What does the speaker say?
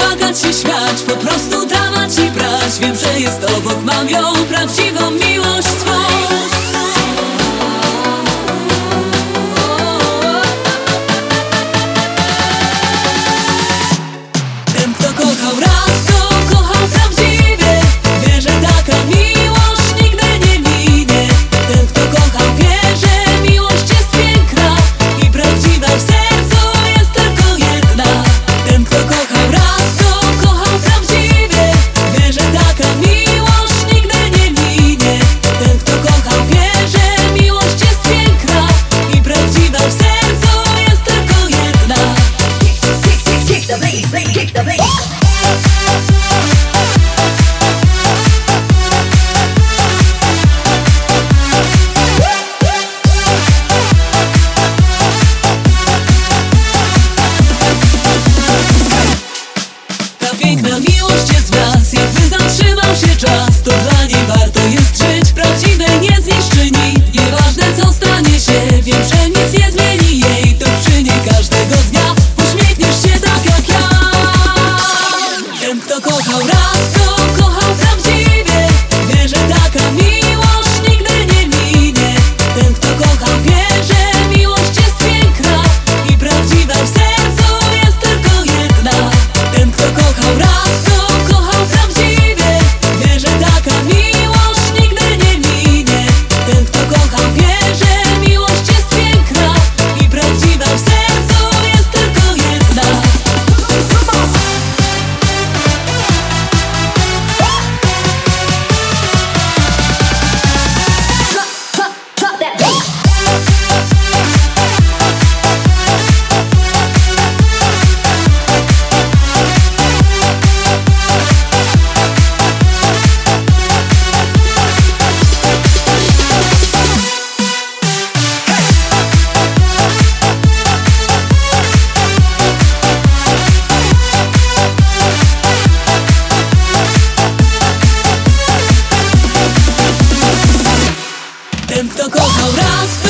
płakać się śmiać Po prostu dramat i brać. Wiem, że jest obok, mam ją prawdziwą miłość bass, kick the bass. Welcome. Tym, kto kochał raz